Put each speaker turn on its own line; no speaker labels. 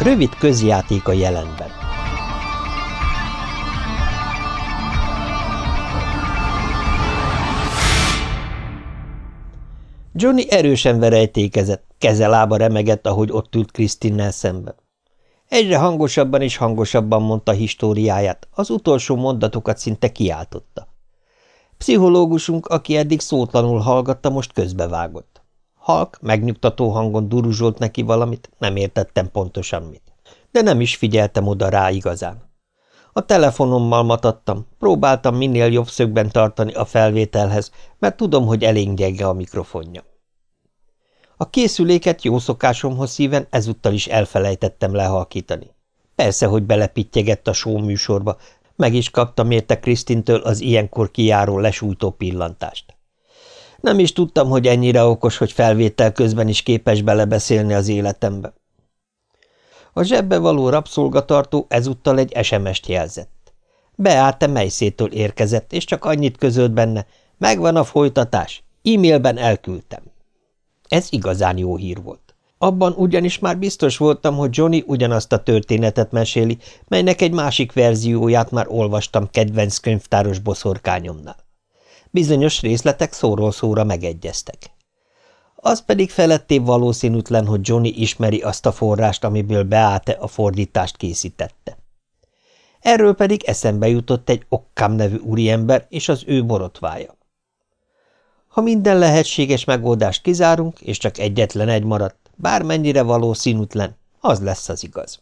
Rövid közjáték a jelenben. Johnny erősen verejtékezett, keze lába remegett, ahogy ott ült Krisztinnel szemben. Egyre hangosabban és hangosabban mondta históriáját, az utolsó mondatokat szinte kiáltotta. Pszichológusunk, aki eddig szótlanul hallgatta, most közbevágott. Halk megnyugtató hangon duruzsolt neki valamit, nem értettem pontosan mit. De nem is figyeltem oda rá igazán. A telefonommal matattam, próbáltam minél jobb szögben tartani a felvételhez, mert tudom, hogy elég gyenge a mikrofonja. A készüléket jó szokásomhoz szíven ezúttal is elfelejtettem lehalkítani. Persze, hogy belepityegett a show meg is kaptam érte Krisztintől az ilyenkor kijáró lesújtó pillantást. Nem is tudtam, hogy ennyire okos, hogy felvétel közben is képes belebeszélni az életembe. A zsebbe való rabszolgatartó ezúttal egy SMS-t jelzett. Beállte melyszétől érkezett, és csak annyit közölt benne, megvan a folytatás, e-mailben elküldtem. Ez igazán jó hír volt. Abban ugyanis már biztos voltam, hogy Johnny ugyanazt a történetet meséli, melynek egy másik verzióját már olvastam kedvenc könyvtáros boszorkányomnál. Bizonyos részletek szóról szóra megegyeztek. Az pedig feletté valószínűtlen, hogy Johnny ismeri azt a forrást, amiből Beate a fordítást készítette. Erről pedig eszembe jutott egy Okkam nevű úriember és az ő borotvája. Ha minden lehetséges megoldást kizárunk, és csak egyetlen egy maradt, bármennyire valószínűtlen, az lesz az igaz.